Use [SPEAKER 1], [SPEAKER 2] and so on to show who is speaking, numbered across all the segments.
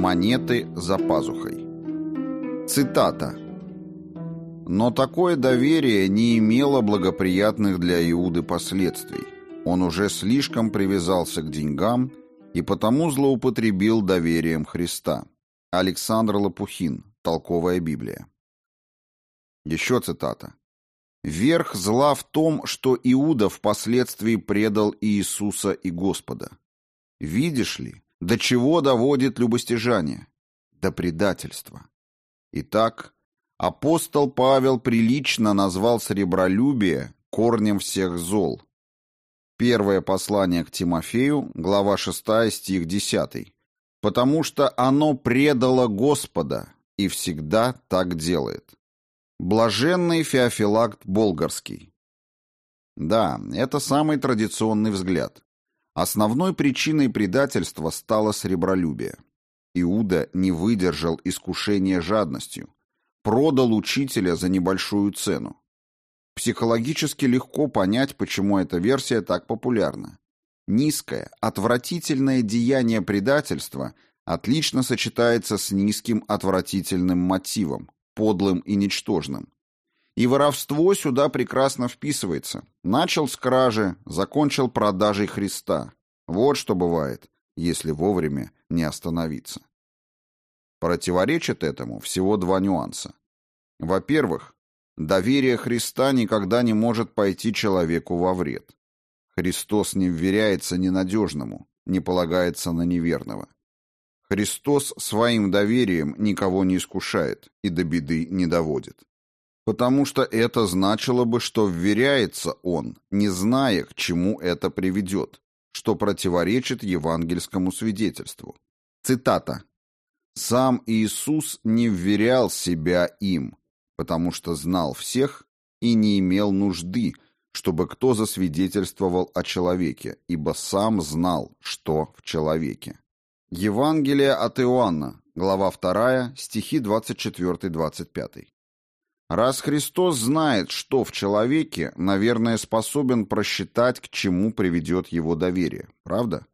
[SPEAKER 1] Монеты за пазухой. Цитата. Но такое доверие не имело благоприятных для Иуды последствий. Он уже слишком привязался к деньгам и потому злоупотребил доверием Христа. Александр Лопухин. Толковая Библия. Еще цитата. «Верх зла в том, что Иуда впоследствии предал Иисуса и Господа. Видишь ли, до чего доводит любостяжание? До предательства. Итак, апостол Павел прилично назвал сребролюбие корнем всех зол. Первое послание к Тимофею, глава 6, стих 10. «Потому что оно предало Господа и всегда так делает». Блаженный Феофилакт Болгарский. Да, это самый традиционный взгляд. Основной причиной предательства стало сребролюбие. Иуда не выдержал искушения жадностью, продал учителя за небольшую цену. Психологически легко понять, почему эта версия так популярна. Низкое, отвратительное деяние предательства отлично сочетается с низким, отвратительным мотивом, подлым и ничтожным. И воровство сюда прекрасно вписывается. Начал с кражи, закончил продажей Христа. Вот что бывает, если вовремя не остановиться. Противоречит этому всего два нюанса. Во-первых, доверие Христа никогда не может пойти человеку во вред. Христос не вверяется ненадежному, не полагается на неверного. Христос своим доверием никого не искушает и до беды не доводит. Потому что это значило бы, что вверяется он, не зная, к чему это приведет, что противоречит евангельскому свидетельству. Цитата. «Сам Иисус не вверял себя им, потому что знал всех и не имел нужды, чтобы кто засвидетельствовал о человеке, ибо сам знал, что в человеке». Евангелие от Иоанна, глава 2, стихи 24-25. Раз Христос знает, что в человеке, наверное, способен просчитать, к чему приведет его доверие, правда?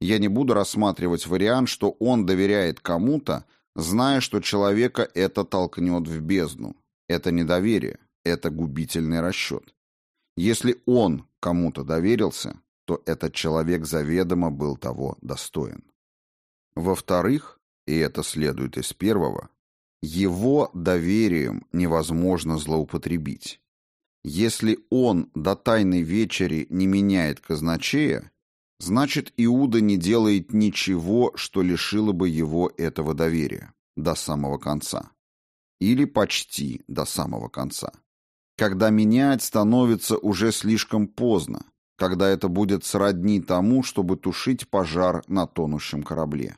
[SPEAKER 1] Я не буду рассматривать вариант, что он доверяет кому-то, зная, что человека это толкнет в бездну. Это недоверие, это губительный расчет. Если он кому-то доверился, то этот человек заведомо был того достоин. Во-вторых, и это следует из первого, его доверием невозможно злоупотребить. Если он до тайной вечери не меняет казначея, значит Иуда не делает ничего, что лишило бы его этого доверия до самого конца. Или почти до самого конца. Когда менять становится уже слишком поздно, когда это будет сродни тому, чтобы тушить пожар на тонущем корабле.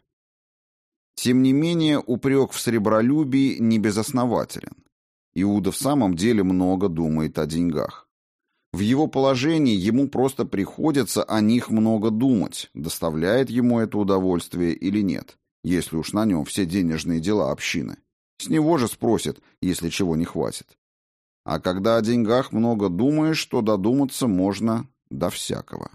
[SPEAKER 1] Тем не менее, упрек в сребролюбии не безоснователен. Иуда в самом деле много думает о деньгах. В его положении ему просто приходится о них много думать, доставляет ему это удовольствие или нет, если уж на нем все денежные дела общины. С него же спросят, если чего не хватит. А когда о деньгах много думаешь, то додуматься можно до всякого.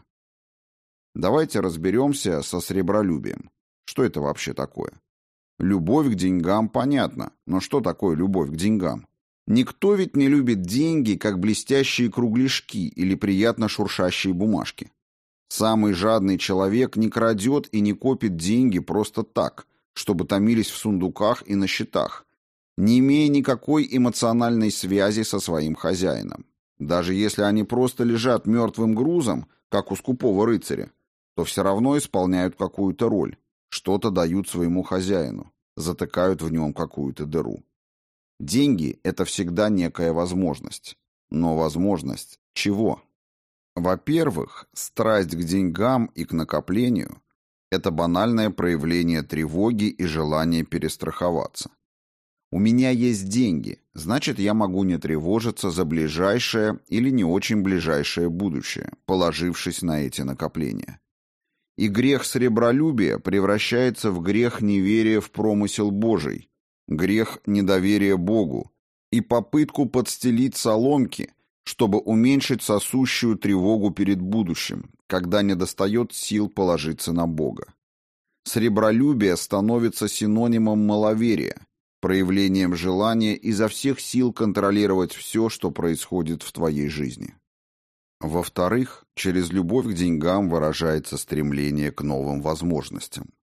[SPEAKER 1] Давайте разберемся со сребролюбием. Что это вообще такое? Любовь к деньгам понятно, но что такое любовь к деньгам? Никто ведь не любит деньги, как блестящие кругляшки или приятно шуршащие бумажки. Самый жадный человек не крадет и не копит деньги просто так, чтобы томились в сундуках и на счетах, не имея никакой эмоциональной связи со своим хозяином. Даже если они просто лежат мертвым грузом, как у скупого рыцаря, то все равно исполняют какую-то роль, что-то дают своему хозяину, затыкают в нем какую-то дыру. Деньги – это всегда некая возможность. Но возможность чего? Во-первых, страсть к деньгам и к накоплению – это банальное проявление тревоги и желания перестраховаться. У меня есть деньги, значит, я могу не тревожиться за ближайшее или не очень ближайшее будущее, положившись на эти накопления. И грех сребролюбия превращается в грех неверия в промысел Божий, грех недоверия Богу и попытку подстелить соломки, чтобы уменьшить сосущую тревогу перед будущим, когда недостает сил положиться на Бога. сребролюбие становится синонимом маловерия, проявлением желания изо всех сил контролировать все, что происходит в твоей жизни. Во-вторых, через любовь к деньгам выражается стремление к новым возможностям.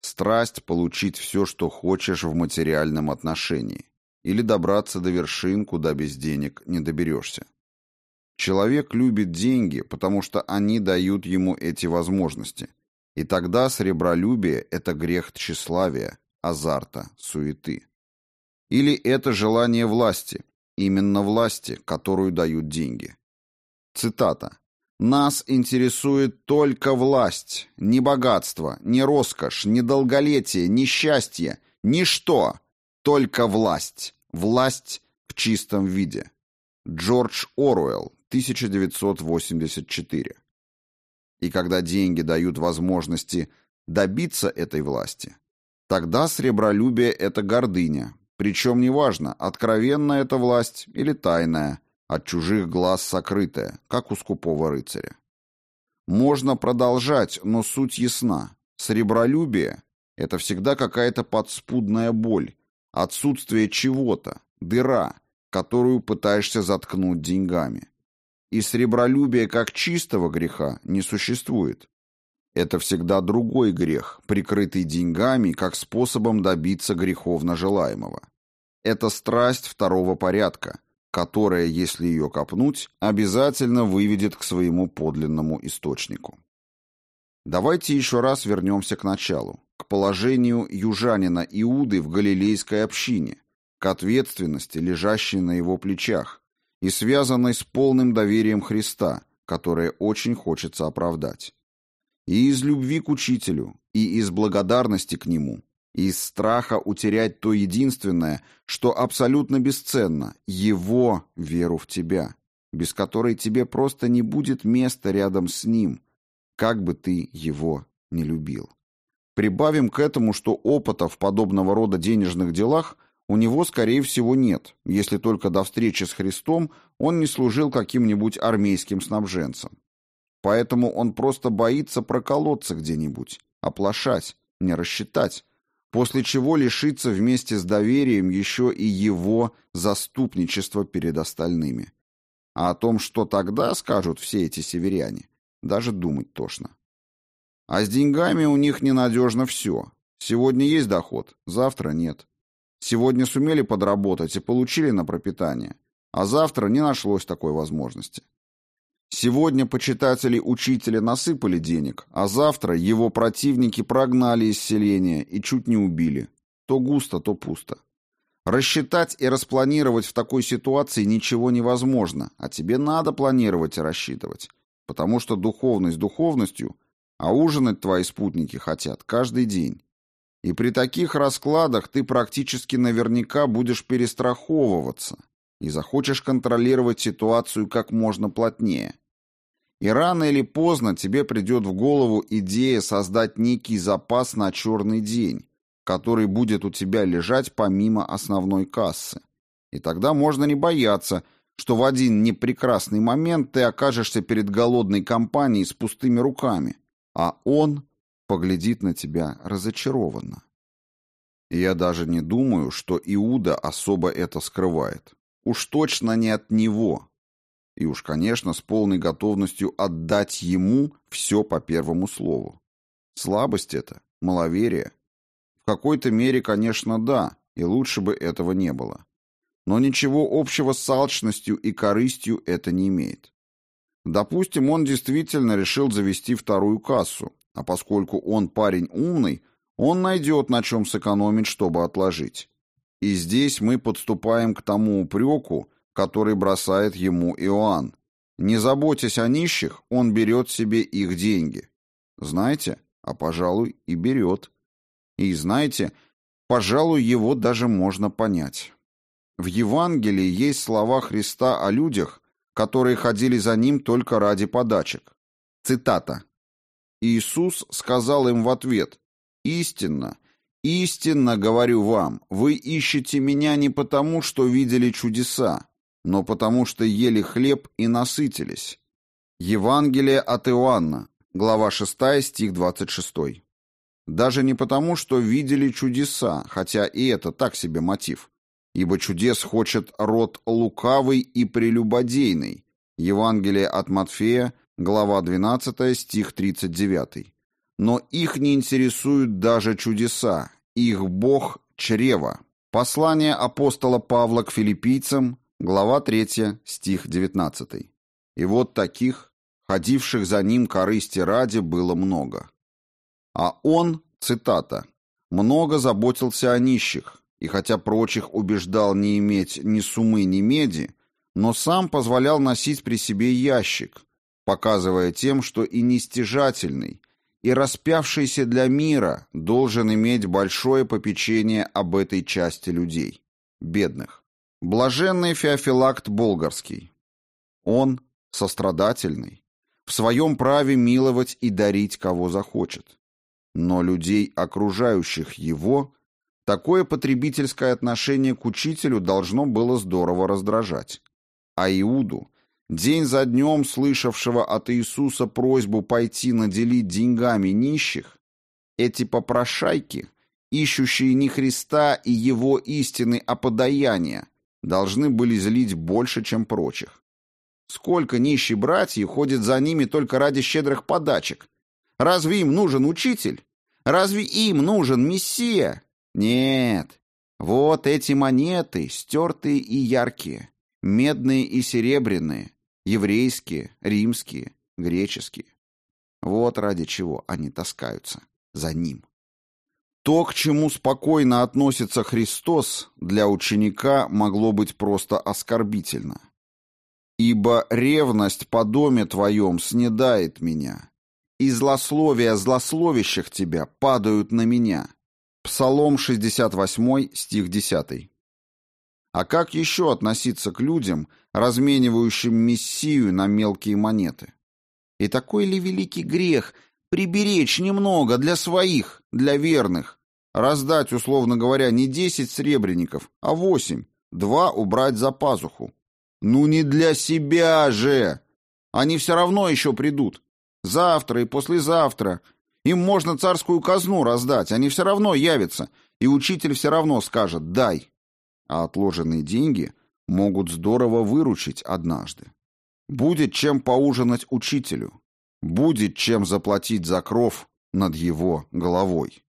[SPEAKER 1] Страсть получить все, что хочешь в материальном отношении, или добраться до вершин, куда без денег не доберешься. Человек любит деньги, потому что они дают ему эти возможности. И тогда сребролюбие – это грех тщеславия, азарта, суеты. Или это желание власти, именно власти, которую дают деньги. Цитата. «Нас интересует только власть, не богатство, не роскошь, не долголетие, не счастье, ничто, только власть. Власть в чистом виде». Джордж Оруэлл, 1984. И когда деньги дают возможности добиться этой власти, тогда сребролюбие – это гордыня, причем неважно, откровенная это власть или тайная, от чужих глаз сокрытая, как у скупого рыцаря. Можно продолжать, но суть ясна. Сребролюбие – это всегда какая-то подспудная боль, отсутствие чего-то, дыра, которую пытаешься заткнуть деньгами и сребролюбия как чистого греха не существует. Это всегда другой грех, прикрытый деньгами как способом добиться греховно желаемого. Это страсть второго порядка, которая, если ее копнуть, обязательно выведет к своему подлинному источнику. Давайте еще раз вернемся к началу, к положению южанина Иуды в галилейской общине, к ответственности, лежащей на его плечах, и связанной с полным доверием Христа, которое очень хочется оправдать. И из любви к Учителю, и из благодарности к Нему, из страха утерять то единственное, что абсолютно бесценно, Его веру в Тебя, без которой тебе просто не будет места рядом с Ним, как бы ты Его не любил. Прибавим к этому, что опыта в подобного рода денежных делах – у него, скорее всего, нет, если только до встречи с Христом он не служил каким-нибудь армейским снабженцем. Поэтому он просто боится проколоться где-нибудь, оплошать, не рассчитать, после чего лишиться вместе с доверием еще и его заступничества перед остальными. А о том, что тогда скажут все эти северяне, даже думать тошно. А с деньгами у них ненадежно все. Сегодня есть доход, завтра нет. Сегодня сумели подработать и получили на пропитание, а завтра не нашлось такой возможности. Сегодня почитатели учителя насыпали денег, а завтра его противники прогнали из селения и чуть не убили. То густо, то пусто. Рассчитать и распланировать в такой ситуации ничего невозможно, а тебе надо планировать и рассчитывать, потому что духовность духовностью, а ужинать твои спутники хотят каждый день. И при таких раскладах ты практически наверняка будешь перестраховываться и захочешь контролировать ситуацию как можно плотнее. И рано или поздно тебе придет в голову идея создать некий запас на черный день, который будет у тебя лежать помимо основной кассы. И тогда можно не бояться, что в один непрекрасный момент ты окажешься перед голодной компанией с пустыми руками, а он поглядит на тебя разочарованно. Я даже не думаю, что Иуда особо это скрывает. Уж точно не от него. И уж, конечно, с полной готовностью отдать ему все по первому слову. Слабость это, маловерие. В какой-то мере, конечно, да, и лучше бы этого не было. Но ничего общего с алчностью и корыстью это не имеет. Допустим, он действительно решил завести вторую кассу, а поскольку он парень умный, он найдет на чем сэкономить, чтобы отложить. И здесь мы подступаем к тому упреку, который бросает ему Иоанн. Не заботясь о нищих, он берет себе их деньги. Знаете, а, пожалуй, и берет. И знаете, пожалуй, его даже можно понять. В Евангелии есть слова Христа о людях, которые ходили за ним только ради подачек. Цитата. Иисус сказал им в ответ, «Истинно, истинно говорю вам, вы ищете меня не потому, что видели чудеса, но потому, что ели хлеб и насытились». Евангелие от Иоанна, глава 6, стих 26. Даже не потому, что видели чудеса, хотя и это так себе мотив. Ибо чудес хочет род лукавый и прелюбодейный. Евангелие от Матфея, глава 12, стих 39. Но их не интересуют даже чудеса. Их Бог – чрево. Послание апостола Павла к филиппийцам, глава 3, стих 19. И вот таких, ходивших за ним корысти ради, было много. А он, цитата, «много заботился о нищих, и хотя прочих убеждал не иметь ни сумы, ни меди, но сам позволял носить при себе ящик, показывая тем, что и нестяжательный, и распявшийся для мира должен иметь большое попечение об этой части людей, бедных. Блаженный Феофилакт Болгарский. Он сострадательный, в своем праве миловать и дарить кого захочет. Но людей, окружающих его, такое потребительское отношение к учителю должно было здорово раздражать. А Иуду, день за днем слышавшего от Иисуса просьбу пойти наделить деньгами нищих, эти попрошайки, ищущие не Христа и Его истины, а подаяния, должны были злить больше, чем прочих. Сколько нищие братьев ходит за ними только ради щедрых подачек, Разве им нужен учитель? Разве им нужен мессия? Нет. Вот эти монеты, стертые и яркие, медные и серебряные, еврейские, римские, греческие. Вот ради чего они таскаются за ним. То, к чему спокойно относится Христос, для ученика могло быть просто оскорбительно. «Ибо ревность по доме твоем снедает меня, и злословия злословящих тебя падают на меня». Псалом 68, стих 10. А как еще относиться к людям, разменивающим Мессию на мелкие монеты? И такой ли великий грех приберечь немного для своих, для верных, раздать, условно говоря, не десять сребреников, а восемь, два убрать за пазуху? Ну не для себя же! Они все равно еще придут. Завтра и послезавтра. Им можно царскую казну раздать, они все равно явятся, и учитель все равно скажет «дай». А отложенные деньги могут здорово выручить однажды. Будет чем поужинать учителю. Будет чем заплатить за кров над его головой.